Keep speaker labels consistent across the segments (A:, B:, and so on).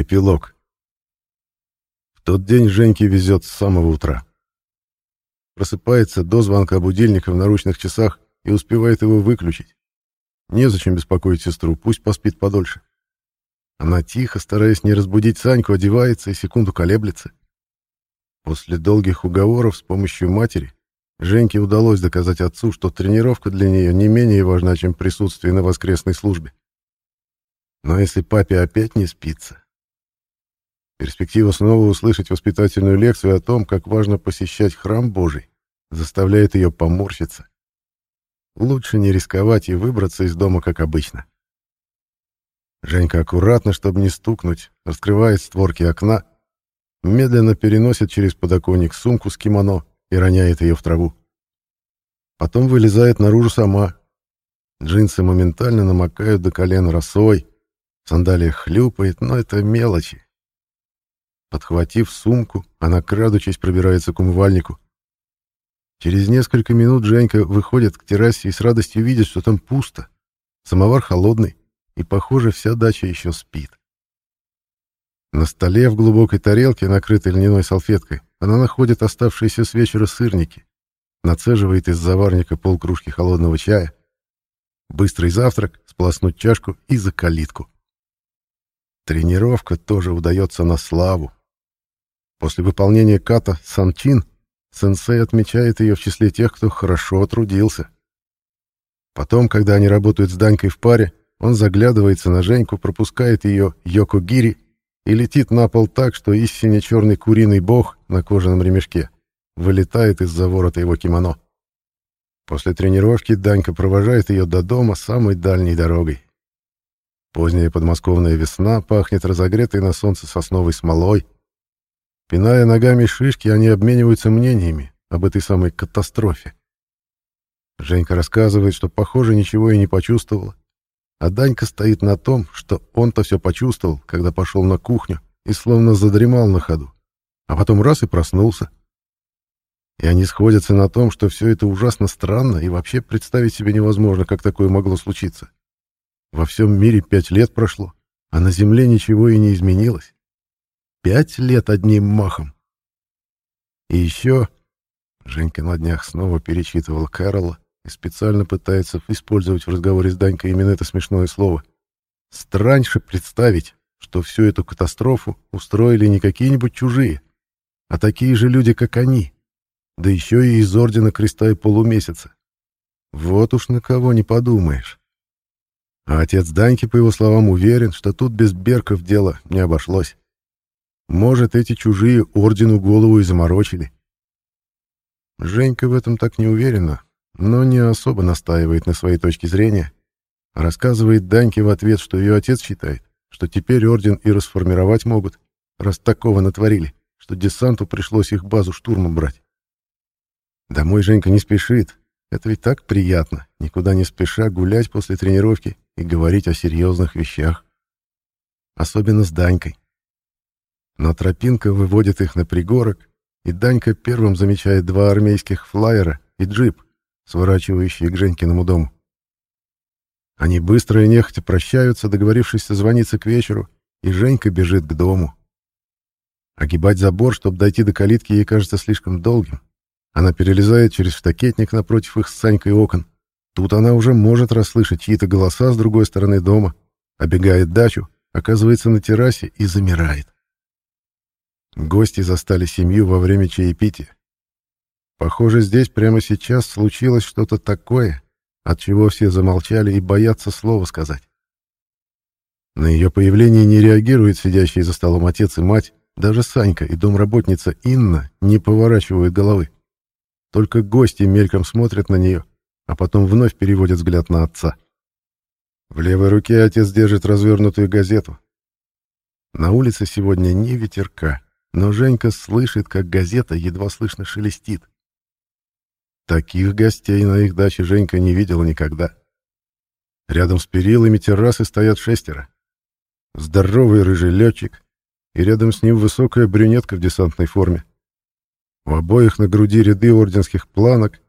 A: Эпилог. В тот день Женьке везет с самого утра. Просыпается до звонка будильника в наручных часах и успевает его выключить. Незачем беспокоить сестру, пусть поспит подольше. Она тихо, стараясь не разбудить Саньку, одевается и секунду колеблется. После долгих уговоров с помощью матери Женьке удалось доказать отцу, что тренировка для нее не менее важна, чем присутствие на воскресной службе. Но если папе опять не спится, Перспектива снова услышать воспитательную лекцию о том, как важно посещать храм Божий, заставляет ее поморщиться. Лучше не рисковать и выбраться из дома, как обычно. Женька аккуратно, чтобы не стукнуть, раскрывает створки окна, медленно переносит через подоконник сумку с кимоно и роняет ее в траву. Потом вылезает наружу сама. Джинсы моментально намокают до колен росой, сандалия хлюпает, но это мелочи. Подхватив сумку, она, крадучись, пробирается к умывальнику. Через несколько минут Женька выходит к террасе и с радостью видит, что там пусто. Самовар холодный, и, похоже, вся дача еще спит. На столе в глубокой тарелке, накрытой льняной салфеткой, она находит оставшиеся с вечера сырники, нацеживает из заварника полкружки холодного чая, быстрый завтрак, сполоснуть чашку и за калитку. Тренировка тоже удается на славу. После выполнения ката Санчин сенсей отмечает ее в числе тех, кто хорошо трудился. Потом, когда они работают с Данькой в паре, он заглядывается на Женьку, пропускает ее Йоко Гири и летит на пол так, что истинно черный куриный бог на кожаном ремешке вылетает из-за ворота его кимоно. После тренировки Данька провожает ее до дома самой дальней дорогой. Поздняя подмосковная весна пахнет разогретой на солнце сосновой смолой, Пиная ногами шишки, они обмениваются мнениями об этой самой катастрофе. Женька рассказывает, что, похоже, ничего и не почувствовала. А Данька стоит на том, что он-то все почувствовал, когда пошел на кухню и словно задремал на ходу. А потом раз и проснулся. И они сходятся на том, что все это ужасно странно и вообще представить себе невозможно, как такое могло случиться. Во всем мире пять лет прошло, а на Земле ничего и не изменилось. Пять лет одним махом. И еще... Женька на днях снова перечитывал Кэрола и специально пытается использовать в разговоре с Данькой именно это смешное слово. Страньше представить, что всю эту катастрофу устроили не какие-нибудь чужие, а такие же люди, как они, да еще и из Ордена Креста и Полумесяца. Вот уж на кого не подумаешь. А отец Даньки, по его словам, уверен, что тут без Берков дело не обошлось. Может, эти чужие ордену голову и заморочили. Женька в этом так не уверена, но не особо настаивает на своей точке зрения. Рассказывает Даньке в ответ, что ее отец считает, что теперь орден и расформировать могут, раз такого натворили, что десанту пришлось их базу штурмом брать. Домой Женька не спешит. Это ведь так приятно, никуда не спеша гулять после тренировки и говорить о серьезных вещах. Особенно с Данькой. Но тропинка выводит их на пригорок, и Данька первым замечает два армейских флайера и джип, сворачивающие к Женькиному дому. Они быстро и нехотя прощаются, договорившись созвониться к вечеру, и Женька бежит к дому. Огибать забор, чтобы дойти до калитки, ей кажется слишком долгим. Она перелезает через штакетник напротив их с Санькой окон. Тут она уже может расслышать чьи-то голоса с другой стороны дома, обегает дачу, оказывается на террасе и замирает. Гости застали семью во время чаепития. Похоже, здесь прямо сейчас случилось что-то такое, от чего все замолчали и боятся слова сказать. На ее появление не реагируют сидящие за столом отец и мать, даже Санька и домработница Инна не поворачивают головы. Только гости мельком смотрят на нее, а потом вновь переводят взгляд на отца. В левой руке отец держит развернутую газету. На улице сегодня ни ветерка, но Женька слышит, как газета едва слышно шелестит. Таких гостей на их даче Женька не видела никогда. Рядом с перилами террасы стоят шестеро. Здоровый рыжий летчик, и рядом с ним высокая брюнетка в десантной форме. У обоих на груди ряды орденских планок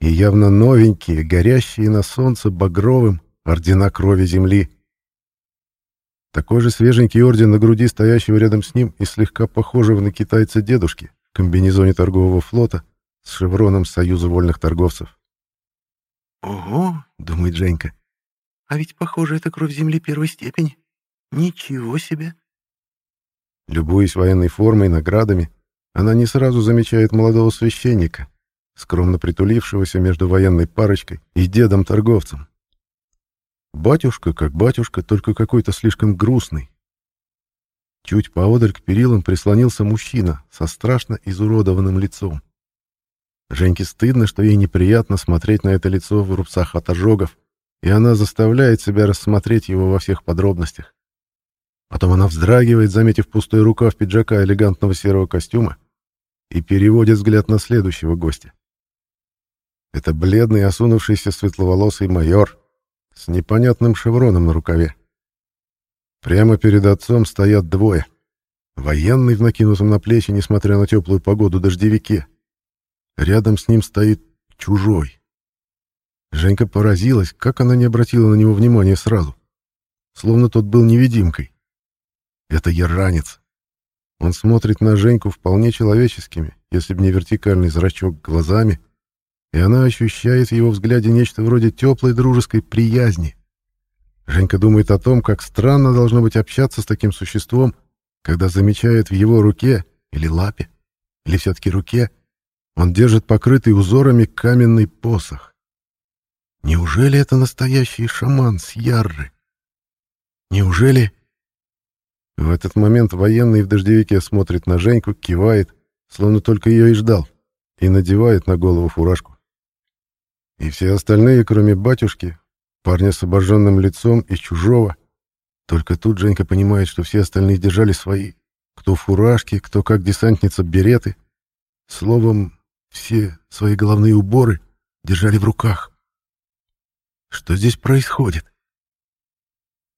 A: и явно новенькие, горящие на солнце багровым ордена крови земли. Такой же свеженький орден на груди стоящего рядом с ним и слегка похожего на китайца дедушки в комбинезоне торгового флота с шевроном Союза вольных торговцев.
B: «Ого!» — думает Женька. «А ведь, похоже, это кровь земли первой степени. Ничего себе!»
A: Любуясь военной формой, наградами, она не сразу замечает молодого священника, скромно притулившегося между военной парочкой и дедом-торговцем. Батюшка как батюшка, только какой-то слишком грустный. Чуть поодаль к перилам прислонился мужчина со страшно изуродованным лицом. Женьке стыдно, что ей неприятно смотреть на это лицо в рубцах от ожогов, и она заставляет себя рассмотреть его во всех подробностях. Потом она вздрагивает, заметив пустой рукав пиджака элегантного серого костюма, и переводит взгляд на следующего гостя. Это бледный, осунувшийся светловолосый майор с непонятным шевроном на рукаве. Прямо перед отцом стоят двое. Военный в накинутом на плечи, несмотря на теплую погоду, дождевике — Рядом с ним стоит чужой. Женька поразилась, как она не обратила на него внимания сразу. Словно тот был невидимкой. Это яранец. Он смотрит на Женьку вполне человеческими, если бы не вертикальный зрачок глазами, и она ощущает в его взгляде нечто вроде теплой дружеской приязни. Женька думает о том, как странно должно быть общаться с таким существом, когда замечает в его руке или лапе, или все-таки руке он держит покрытый узорами каменный посох. Неужели это настоящий шаман с Ярры? Неужели... В этот момент военный в дождевике смотрит на Женьку, кивает, словно только ее и ждал, и надевает на голову фуражку. И все остальные, кроме батюшки, парня с обожженным лицом и чужого, только тут Женька понимает, что все остальные держали свои, кто фуражки, кто как десантница береты. Словом, все свои головные уборы держали в руках. Что здесь происходит?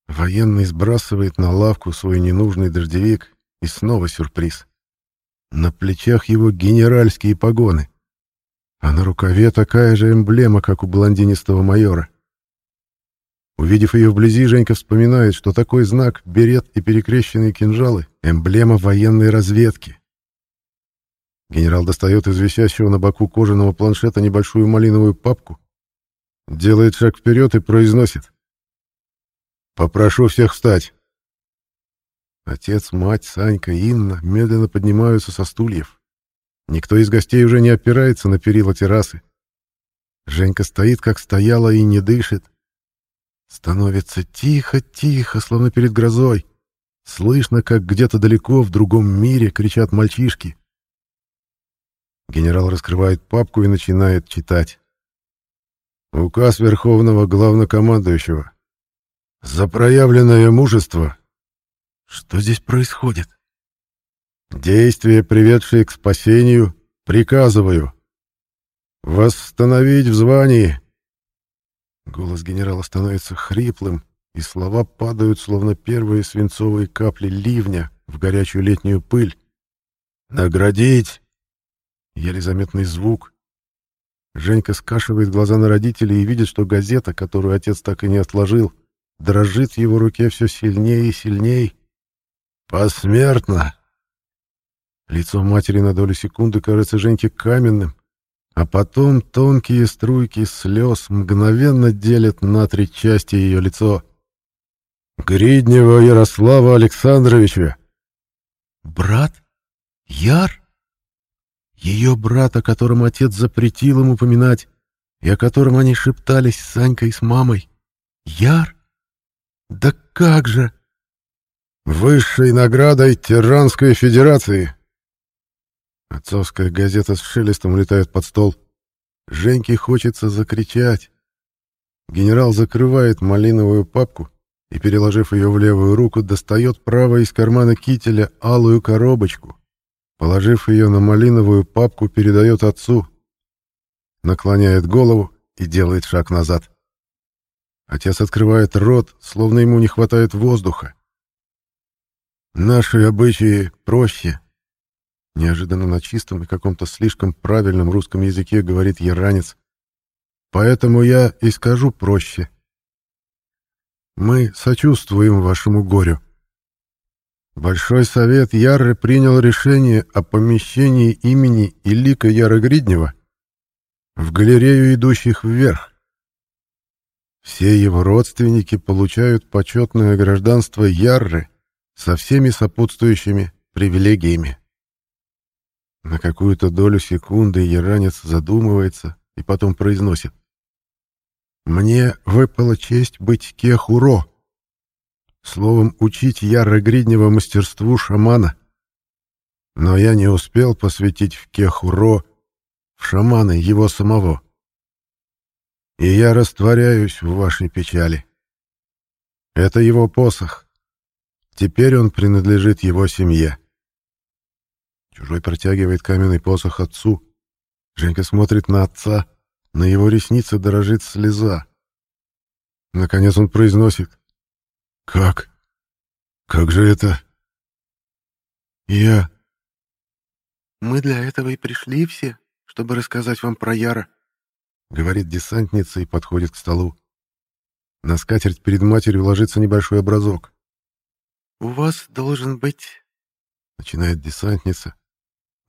A: Военный сбрасывает на лавку свой ненужный дождевик, и снова сюрприз. На плечах его генеральские погоны, а на рукаве такая же эмблема, как у блондинистого майора. Увидев ее вблизи, Женька вспоминает, что такой знак, берет и перекрещенные кинжалы — эмблема военной разведки. Генерал достает из висящего на боку кожаного планшета небольшую малиновую папку, делает шаг вперед и произносит. «Попрошу всех встать». Отец, мать, Санька, Инна медленно поднимаются со стульев. Никто из гостей уже не опирается на перила террасы. Женька стоит, как стояла, и не дышит. Становится тихо-тихо, словно перед грозой. Слышно, как где-то далеко в другом мире кричат мальчишки. Генерал раскрывает папку и начинает читать. Указ Верховного Главнокомандующего. За проявленное мужество. Что здесь происходит? Действия, приведшие к спасению, приказываю. Восстановить в звании. Голос генерала становится хриплым, и слова падают, словно первые свинцовые капли ливня в горячую летнюю пыль. Наградить Еле заметный звук. Женька скашивает глаза на родителей и видит, что газета, которую отец так и не отложил, дрожит в его руке все сильнее и сильнее. «Посмертно!» Лицо матери на долю секунды кажется Женьке каменным, а потом тонкие струйки слез мгновенно делят на три части ее лицо. «Гриднева Ярослава Александровича!» «Брат? Яр?» Ее брат, о котором отец запретил им упоминать, и о котором они шептались с Санькой с мамой. Яр? Да как же! Высшей наградой Тиранской Федерации! Отцовская газета с шелестом улетает под стол. Женьке хочется закричать. Генерал закрывает малиновую папку и, переложив ее в левую руку, достает право из кармана кителя алую коробочку — Положив ее на малиновую папку, передает отцу. Наклоняет голову и делает шаг назад. Отец открывает рот, словно ему не хватает воздуха. Наши обычаи проще. Неожиданно на чистом и каком-то слишком правильном русском языке говорит яранец. Поэтому я и скажу проще. Мы сочувствуем вашему горю. Большой совет Яры принял решение о помещении имени и лика Яра Гриднева в галерею идущих вверх. Все его родственники получают почетное гражданство Ярры со всеми сопутствующими привилегиями. На какую-то долю секунды Яранец задумывается и потом произносит. «Мне выпала честь быть кехуро, словом, учить Яра Гриднева мастерству шамана. Но я не успел посвятить в кехуро, в шаманы его самого. И я растворяюсь в вашей печали. Это его посох. Теперь он принадлежит его семье. Чужой протягивает каменный посох отцу. Женька смотрит на отца. На его реснице дорожит слеза. Наконец он произносит. «Как? Как же это?» «Я...»
B: «Мы для этого и пришли все, чтобы рассказать вам про Яра», —
A: говорит десантница и подходит к столу. На скатерть перед матерью ложится небольшой образок.
B: «У вас должен быть...»
A: — начинает десантница.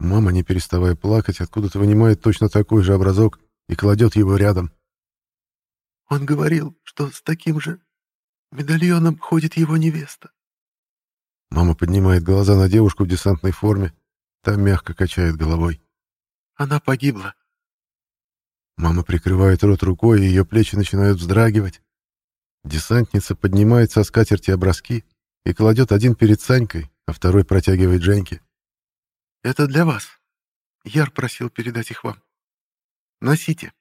A: Мама, не переставая плакать, откуда-то вынимает точно такой же образок и кладет его рядом.
B: «Он говорил, что с таким же медальоном ходит его невеста».
A: Мама поднимает глаза на девушку в десантной форме, та мягко качает головой.
B: «Она погибла».
A: Мама прикрывает рот рукой, и ее плечи начинают вздрагивать. Десантница поднимает со скатерти образки и кладет один перед Санькой, а второй протягивает Женьке.
B: Это для вас. Яр просил передать их вам. Носите.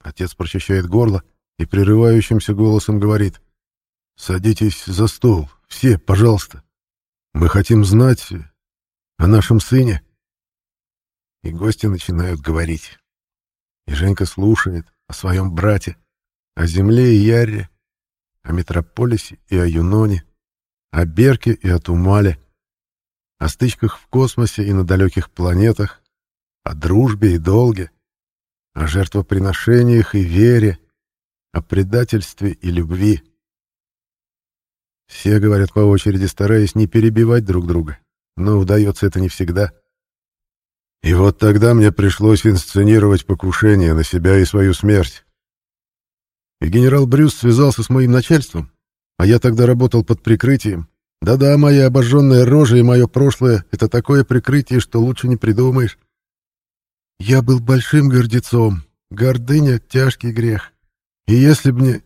A: Отец прочищает горло и прерывающимся голосом говорит. «Садитесь за стол. Все, пожалуйста. Мы хотим знать о нашем сыне». И гости начинают говорить. И Женька слушает о своем брате, о земле и Яре, о метрополисе и о Юноне, о Берке и о Тумале, о стычках в космосе и на далеких планетах, о дружбе и долге, о жертвоприношениях и вере, о предательстве и любви. Все говорят по очереди, стараясь не перебивать друг друга, но удается это не всегда. И вот тогда мне пришлось инсценировать покушение на себя и свою смерть. И генерал Брюс связался с моим начальством, а я тогда работал под прикрытием, да-да, моя обожженная рожа и мое прошлое — это такое прикрытие, что лучше не придумаешь. Я был большим гордецом. Гордыня — тяжкий грех. И если б не...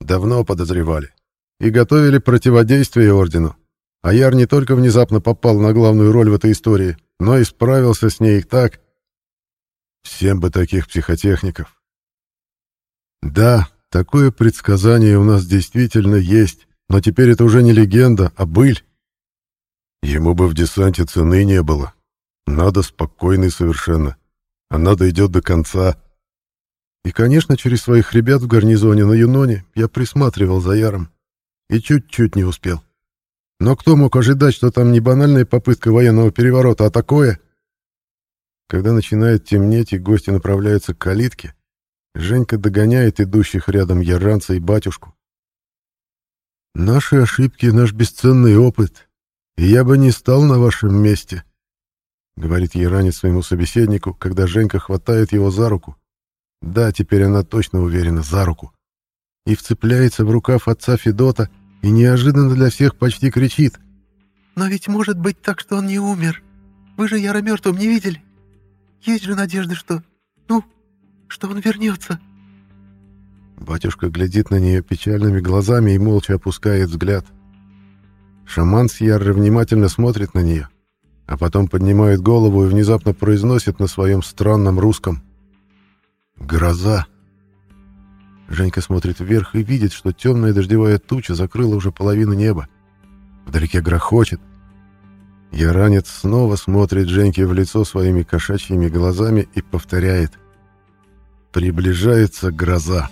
A: Давно подозревали. И готовили противодействие ордену. А Яр не только внезапно попал на главную роль в этой истории, но и справился с ней так... Всем бы таких психотехников. Да, такое предсказание у нас действительно есть, но теперь это уже не легенда, а быль. Ему бы в десанте цены не было. Надо спокойный совершенно. А надо идет до конца. И, конечно, через своих ребят в гарнизоне на Юноне я присматривал за Яром. И чуть-чуть не успел. Но кто мог ожидать, что там не банальная попытка военного переворота, а такое? Когда начинает темнеть и гости направляются к калитке, Женька догоняет идущих рядом яранца и батюшку. Наши ошибки — наш бесценный опыт, и я бы не стал на вашем месте, — говорит Яранец своему собеседнику, когда Женька хватает его за руку. Да, теперь она точно уверена, за руку. И вцепляется в рукав отца Федота и неожиданно для всех почти кричит.
B: «Но ведь может быть так, что он не умер. Вы же Яра мертвым не видели? Есть же надежда, что... Ну, что он вернется».
A: Батюшка глядит на нее печальными глазами и молча опускает взгляд. Шаман с Яррой внимательно смотрит на нее, а потом поднимает голову и внезапно произносит на своем странном русском «Гроза». Женька смотрит вверх и видит, что темная дождевая туча закрыла уже половину неба. Вдалеке грохочет. Яранец снова смотрит Женьке в лицо своими кошачьими глазами и повторяет «Приближается гроза».